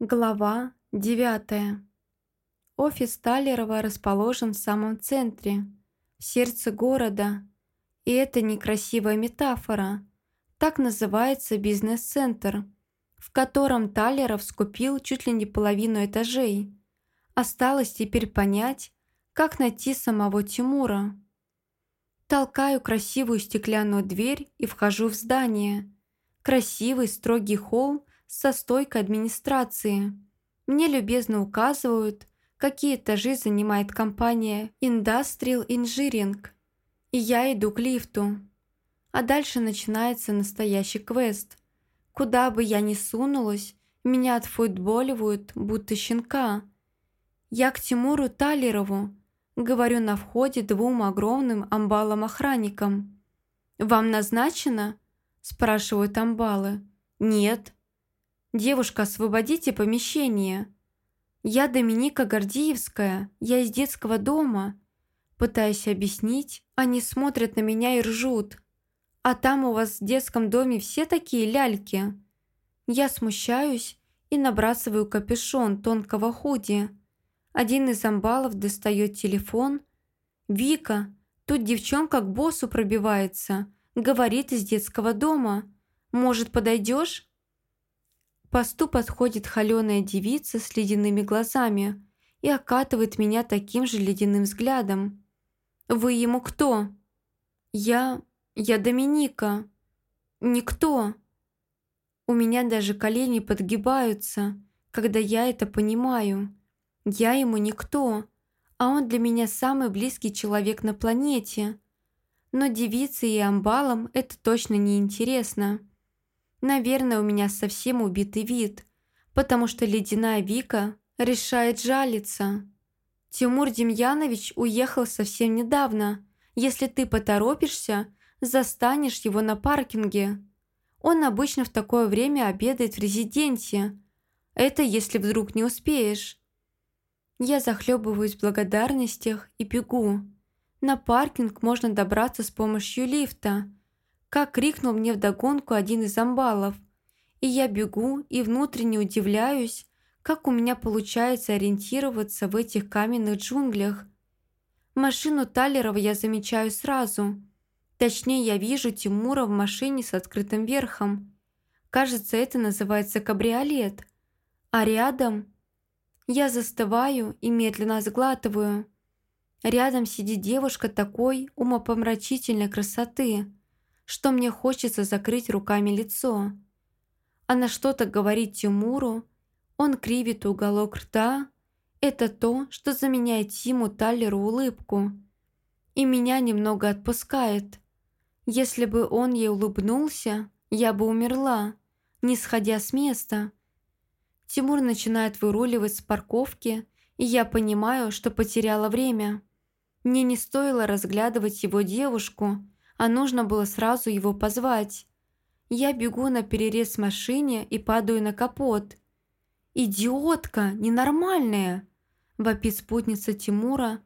Глава 9. Офис Талерова расположен в самом центре, в сердце города. И это некрасивая метафора. Так называется бизнес-центр, в котором Талеров скупил чуть ли не половину этажей. Осталось теперь понять, как найти самого Тимура. Толкаю красивую стеклянную дверь и вхожу в здание. Красивый строгий холл со стойкой администрации. Мне любезно указывают, какие этажи занимает компания Industrial Engineering, и я иду к лифту. А дальше начинается настоящий квест. Куда бы я ни сунулась, меня отфутболивают, будто щенка. Я к Тимуру Талерову, говорю на входе двум огромным амбалам-охранникам. «Вам назначено?» – спрашивают амбалы. «Нет», «Девушка, освободите помещение!» «Я Доминика Гордиевская, я из детского дома». Пытаясь объяснить, они смотрят на меня и ржут. «А там у вас в детском доме все такие ляльки?» Я смущаюсь и набрасываю капюшон тонкого худи. Один из амбалов достает телефон. «Вика, тут девчонка к боссу пробивается, говорит из детского дома. Может, подойдешь?» Посту подходит холеная девица с ледяными глазами и окатывает меня таким же ледяным взглядом. «Вы ему кто?» «Я... я Доминика». «Никто». У меня даже колени подгибаются, когда я это понимаю. Я ему никто, а он для меня самый близкий человек на планете. Но девице и амбалам это точно не интересно. Наверное, у меня совсем убитый вид, потому что ледяная Вика решает жалиться. Тимур Демьянович уехал совсем недавно. Если ты поторопишься, застанешь его на паркинге. Он обычно в такое время обедает в резиденте. Это если вдруг не успеешь. Я захлебываюсь в благодарностях и бегу. На паркинг можно добраться с помощью лифта – как крикнул мне вдогонку один из амбалов. И я бегу и внутренне удивляюсь, как у меня получается ориентироваться в этих каменных джунглях. Машину Талерова я замечаю сразу. Точнее, я вижу Тимура в машине с открытым верхом. Кажется, это называется кабриолет. А рядом... Я застываю и медленно сглатываю. Рядом сидит девушка такой умопомрачительной красоты – что мне хочется закрыть руками лицо. Она что-то говорит Тимуру, он кривит уголок рта. Это то, что заменяет Тиму Таллеру улыбку. И меня немного отпускает. Если бы он ей улыбнулся, я бы умерла, не сходя с места. Тимур начинает выруливать с парковки, и я понимаю, что потеряла время. Мне не стоило разглядывать его девушку – а нужно было сразу его позвать. Я бегу на перерез машине и падаю на капот. «Идиотка! Ненормальная!» Вопит спутница Тимура.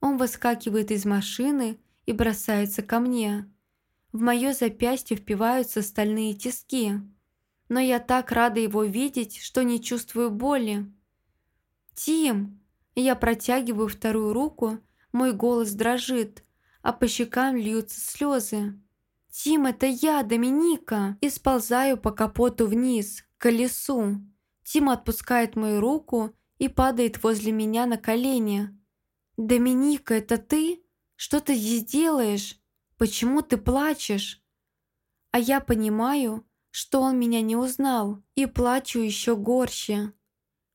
Он выскакивает из машины и бросается ко мне. В мое запястье впиваются стальные тиски. Но я так рада его видеть, что не чувствую боли. «Тим!» Я протягиваю вторую руку, мой голос дрожит а по щекам льются слезы. «Тим, это я, Доминика!» И сползаю по капоту вниз, к колесу. Тим отпускает мою руку и падает возле меня на колени. «Доминика, это ты? Что ты здесь делаешь? Почему ты плачешь?» А я понимаю, что он меня не узнал, и плачу еще горще.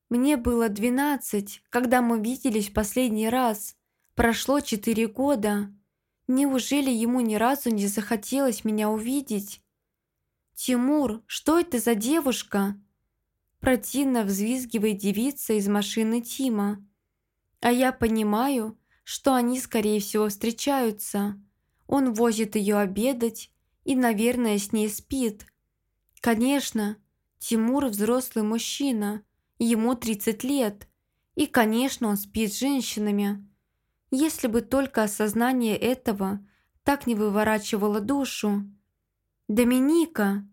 Мне было двенадцать, когда мы виделись последний раз. Прошло четыре года. Неужели ему ни разу не захотелось меня увидеть? «Тимур, что это за девушка?» Противно взвизгивает девица из машины Тима. А я понимаю, что они, скорее всего, встречаются. Он возит ее обедать и, наверное, с ней спит. Конечно, Тимур взрослый мужчина, ему 30 лет. И, конечно, он спит с женщинами. Если бы только осознание этого так не выворачивало душу. «Доминика!»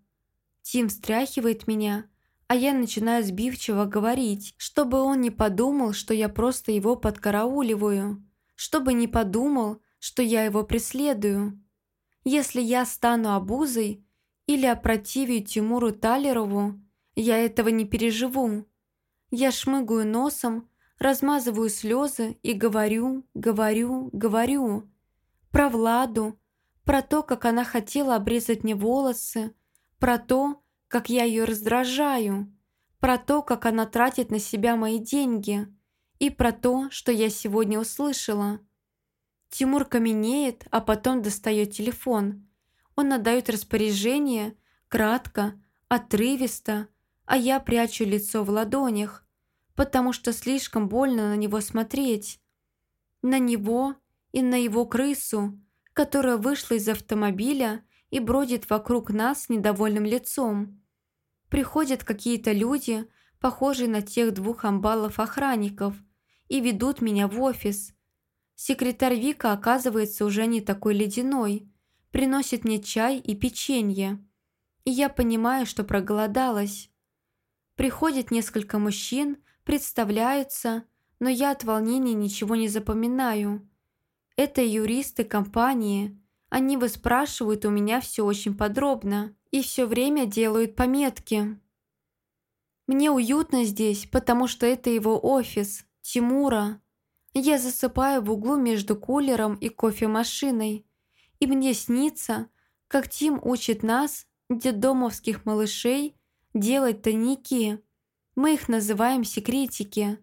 Тим встряхивает меня, а я начинаю сбивчиво говорить, чтобы он не подумал, что я просто его подкарауливаю, чтобы не подумал, что я его преследую. Если я стану обузой или опротивию Тимуру Талерову, я этого не переживу. Я шмыгаю носом, размазываю слезы и говорю, говорю, говорю. Про Владу, про то, как она хотела обрезать мне волосы, про то, как я ее раздражаю, про то, как она тратит на себя мои деньги и про то, что я сегодня услышала. Тимур каменеет, а потом достает телефон. Он отдает распоряжение, кратко, отрывисто, а я прячу лицо в ладонях, потому что слишком больно на него смотреть. На него и на его крысу, которая вышла из автомобиля и бродит вокруг нас недовольным лицом. Приходят какие-то люди, похожие на тех двух амбалов-охранников, и ведут меня в офис. Секретарь Вика оказывается уже не такой ледяной, приносит мне чай и печенье. И я понимаю, что проголодалась. Приходит несколько мужчин, представляются, но я от волнения ничего не запоминаю. Это юристы компании. Они выспрашивают у меня все очень подробно и все время делают пометки. Мне уютно здесь, потому что это его офис, Тимура. Я засыпаю в углу между кулером и кофемашиной. И мне снится, как Тим учит нас, детдомовских малышей, делать тайники. Мы их называем секретики.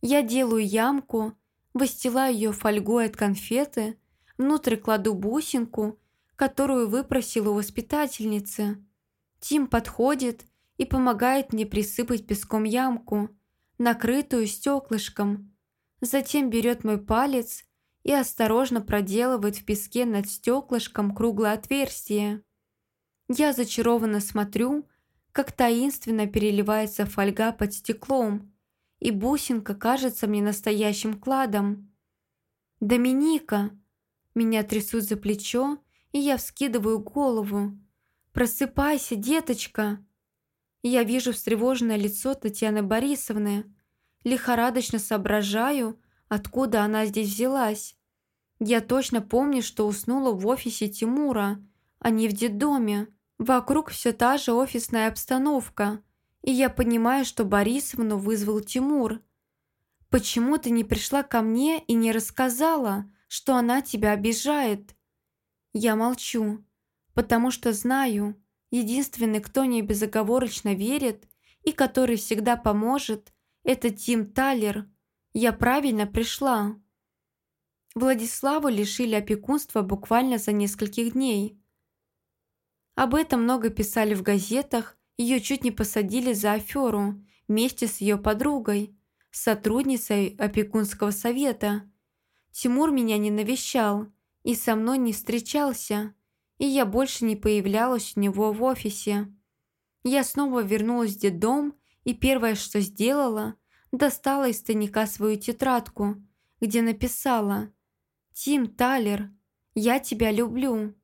Я делаю ямку, выстилаю ее фольгой от конфеты, внутрь кладу бусинку которую выпросил у воспитательницы. Тим подходит и помогает мне присыпать песком ямку, накрытую стеклышком. Затем берет мой палец и осторожно проделывает в песке над стеклышком круглое отверстие. Я зачарованно смотрю, как таинственно переливается фольга под стеклом, и бусинка кажется мне настоящим кладом. «Доминика!» Меня трясут за плечо, и я вскидываю голову. «Просыпайся, деточка!» Я вижу встревоженное лицо Татьяны Борисовны. Лихорадочно соображаю, откуда она здесь взялась. Я точно помню, что уснула в офисе Тимура, а не в детдоме. Вокруг все та же офисная обстановка, и я понимаю, что Борисовну вызвал Тимур. «Почему ты не пришла ко мне и не рассказала, что она тебя обижает?» Я молчу, потому что знаю, единственный, кто мне безоговорочно верит и который всегда поможет, это Тим Талер. Я правильно пришла. Владиславу лишили опекунства буквально за нескольких дней. Об этом много писали в газетах, ее чуть не посадили за аферу вместе с ее подругой, сотрудницей опекунского совета. Тимур меня не навещал, и со мной не встречался, и я больше не появлялась у него в офисе. Я снова вернулась в детдом, и первое, что сделала, достала из тайника свою тетрадку, где написала «Тим Талер, я тебя люблю».